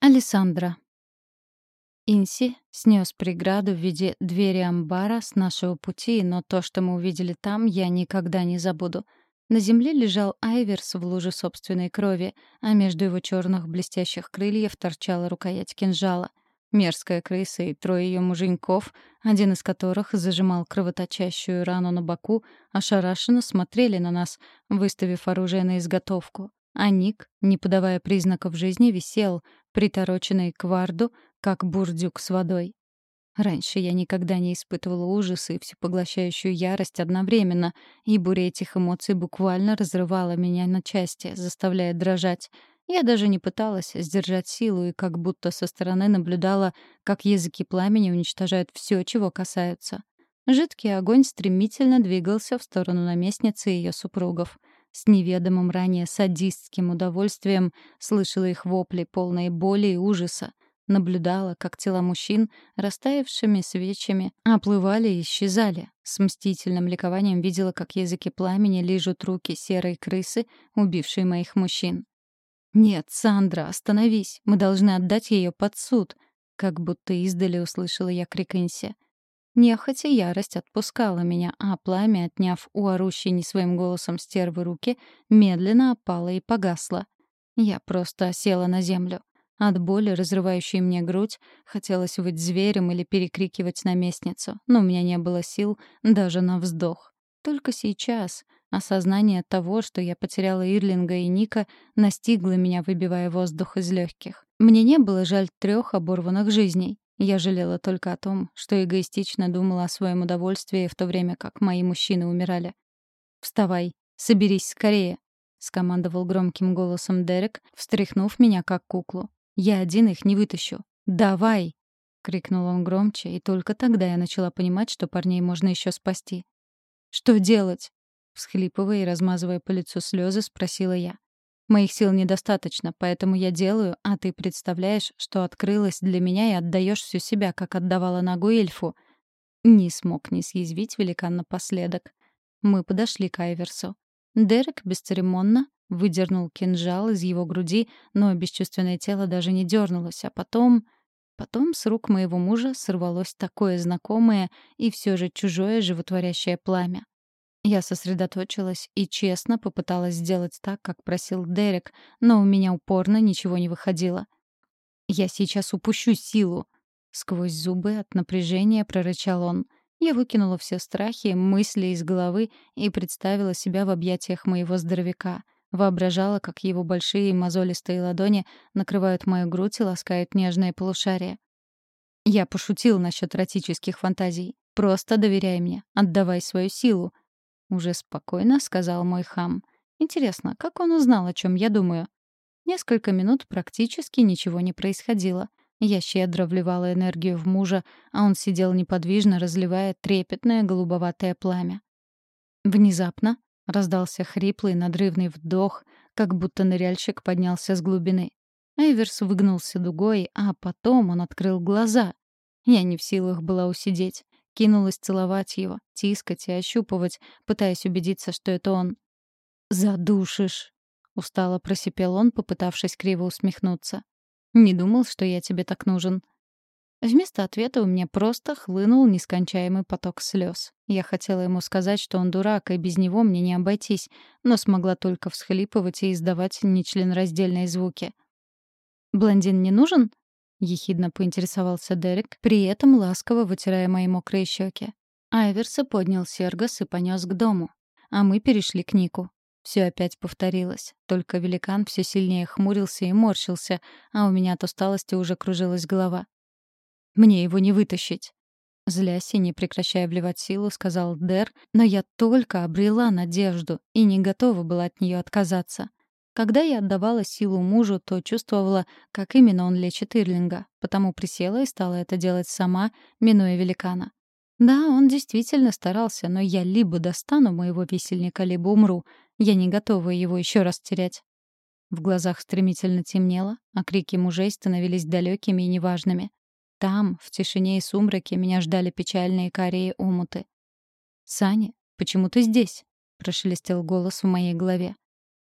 Алессандра. Инси снес преграду в виде двери амбара с нашего пути, но то, что мы увидели там, я никогда не забуду. На земле лежал Айверс в луже собственной крови, а между его черных блестящих крыльев торчала рукоять кинжала. Мерзкая крыса и трое ее муженьков, один из которых зажимал кровоточащую рану на боку, ошарашенно смотрели на нас, выставив оружие на изготовку. А Ник, не подавая признаков жизни, висел, притороченный к варду, как бурдюк с водой. Раньше я никогда не испытывала ужас и всепоглощающую ярость одновременно, и буря этих эмоций буквально разрывала меня на части, заставляя дрожать. Я даже не пыталась сдержать силу и как будто со стороны наблюдала, как языки пламени уничтожают все, чего касаются. Жидкий огонь стремительно двигался в сторону наместницы и ее супругов. С неведомым ранее садистским удовольствием слышала их вопли, полные боли и ужаса. Наблюдала, как тела мужчин, растаявшими свечами, оплывали и исчезали. С мстительным ликованием видела, как языки пламени лижут руки серой крысы, убившей моих мужчин. «Нет, Сандра, остановись! Мы должны отдать ее под суд!» Как будто издали услышала я крик Инси. Нехотя ярость отпускала меня, а пламя, отняв у орущей не своим голосом стервы руки, медленно опало и погасло. Я просто села на землю. От боли, разрывающей мне грудь, хотелось быть зверем или перекрикивать наместницу, но у меня не было сил даже на вздох. Только сейчас осознание того, что я потеряла Ирлинга и Ника, настигло меня, выбивая воздух из легких. Мне не было жаль трех оборванных жизней. Я жалела только о том, что эгоистично думала о своем удовольствии в то время, как мои мужчины умирали. «Вставай, соберись скорее», — скомандовал громким голосом Дерек, встряхнув меня как куклу. «Я один их не вытащу. Давай!» — крикнул он громче, и только тогда я начала понимать, что парней можно еще спасти. «Что делать?» — всхлипывая и размазывая по лицу слезы, спросила я. Моих сил недостаточно, поэтому я делаю, а ты представляешь, что открылась для меня и отдаешь всю себя, как отдавала ногу эльфу. Не смог не съязвить великан напоследок. Мы подошли к Айверсу. Дерек бесцеремонно выдернул кинжал из его груди, но бесчувственное тело даже не дернулось, а потом... Потом с рук моего мужа сорвалось такое знакомое и все же чужое животворящее пламя. Я сосредоточилась и честно попыталась сделать так, как просил Дерек, но у меня упорно ничего не выходило. «Я сейчас упущу силу!» Сквозь зубы от напряжения прорычал он. Я выкинула все страхи, мысли из головы и представила себя в объятиях моего здоровяка. Воображала, как его большие мозолистые ладони накрывают мою грудь и ласкают нежное полушарие. Я пошутил насчет эротических фантазий. Просто доверяй мне, отдавай свою силу. — уже спокойно сказал мой хам. «Интересно, как он узнал, о чем я думаю?» Несколько минут практически ничего не происходило. Я щедро вливала энергию в мужа, а он сидел неподвижно, разливая трепетное голубоватое пламя. Внезапно раздался хриплый надрывный вдох, как будто ныряльщик поднялся с глубины. Эйверс выгнулся дугой, а потом он открыл глаза. Я не в силах была усидеть. Кинулась целовать его, тискать и ощупывать, пытаясь убедиться, что это он. «Задушишь!» — устало просипел он, попытавшись криво усмехнуться. «Не думал, что я тебе так нужен». Вместо ответа у меня просто хлынул нескончаемый поток слез. Я хотела ему сказать, что он дурак, и без него мне не обойтись, но смогла только всхлипывать и издавать нечленораздельные звуки. «Блондин не нужен?» — ехидно поинтересовался Дерек, при этом ласково вытирая мои мокрые щеки. Айверса поднял Сергос и понес к дому, а мы перешли к Нику. Все опять повторилось, только великан все сильнее хмурился и морщился, а у меня от усталости уже кружилась голова. «Мне его не вытащить!» Злясь и не прекращая вливать силу, сказал Дер, но я только обрела надежду и не готова была от нее отказаться. Когда я отдавала силу мужу, то чувствовала, как именно он лечит Ирлинга, потому присела и стала это делать сама, минуя великана. Да, он действительно старался, но я либо достану моего висельника, либо умру. Я не готова его еще раз терять. В глазах стремительно темнело, а крики мужей становились далекими и неважными. Там, в тишине и сумраке, меня ждали печальные карие омуты. «Саня, почему ты здесь?» — прошелестел голос в моей голове.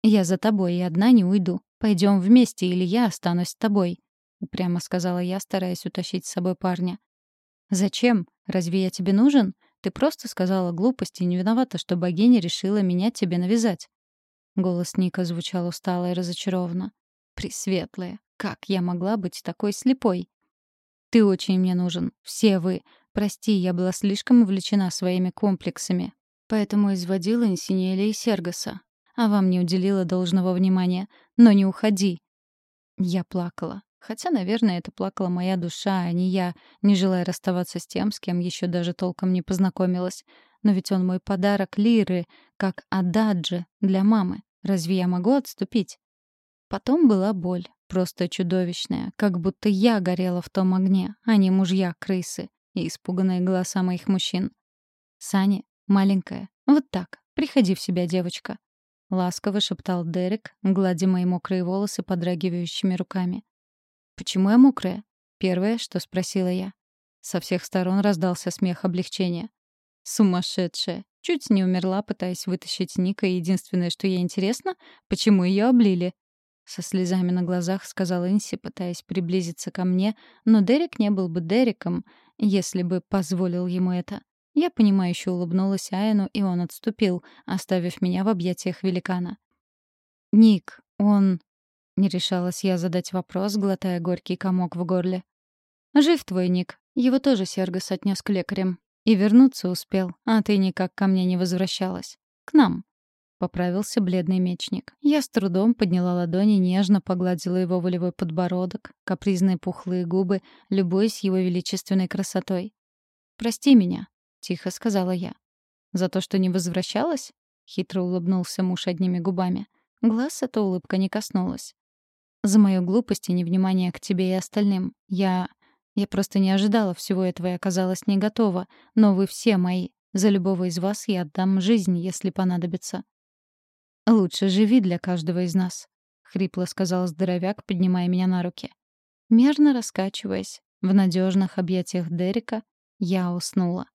«Я за тобой и одна не уйду. Пойдем вместе, или я останусь с тобой». — упрямо сказала я, стараясь утащить с собой парня. «Зачем? Разве я тебе нужен? Ты просто сказала глупости и не виновата, что богиня решила меня тебе навязать». Голос Ника звучал устало и разочарованно. «Пресветлая, как я могла быть такой слепой?» «Ты очень мне нужен. Все вы. Прости, я была слишком увлечена своими комплексами. Поэтому изводила Инсинеля и Сергоса. А вам не уделила должного внимания. Но не уходи». Я плакала. Хотя, наверное, это плакала моя душа, а не я, не желая расставаться с тем, с кем еще даже толком не познакомилась. Но ведь он мой подарок Лиры, как Ададжи для мамы. Разве я могу отступить? Потом была боль, просто чудовищная, как будто я горела в том огне, а не мужья-крысы и испуганные голоса моих мужчин. «Сани, маленькая, вот так, приходи в себя, девочка», — ласково шептал Дерек, гладя мои мокрые волосы подрагивающими руками. «Почему я мокрая?» — первое, что спросила я. Со всех сторон раздался смех облегчения. «Сумасшедшая! Чуть не умерла, пытаясь вытащить Ника, и единственное, что ей интересно, почему ее облили?» Со слезами на глазах сказал Инси, пытаясь приблизиться ко мне, но Дерек не был бы Дереком, если бы позволил ему это. Я понимающе улыбнулась Айну, и он отступил, оставив меня в объятиях великана. «Ник, он...» Не решалась я задать вопрос, глотая горький комок в горле. «Жив твой Ник. Его тоже Сергос отнес к лекарям. И вернуться успел, а ты никак ко мне не возвращалась. К нам». Поправился бледный мечник. Я с трудом подняла ладони, нежно погладила его волевой подбородок, капризные пухлые губы, любуясь его величественной красотой. «Прости меня», — тихо сказала я. «За то, что не возвращалась?» — хитро улыбнулся муж одними губами. Глаз эта улыбка не коснулась. За мою глупость и невнимание к тебе и остальным. Я... Я просто не ожидала всего этого и оказалась не готова. Но вы все мои. За любого из вас я отдам жизнь, если понадобится. «Лучше живи для каждого из нас», — хрипло сказал здоровяк, поднимая меня на руки. Мерно раскачиваясь, в надежных объятиях Дерека, я уснула.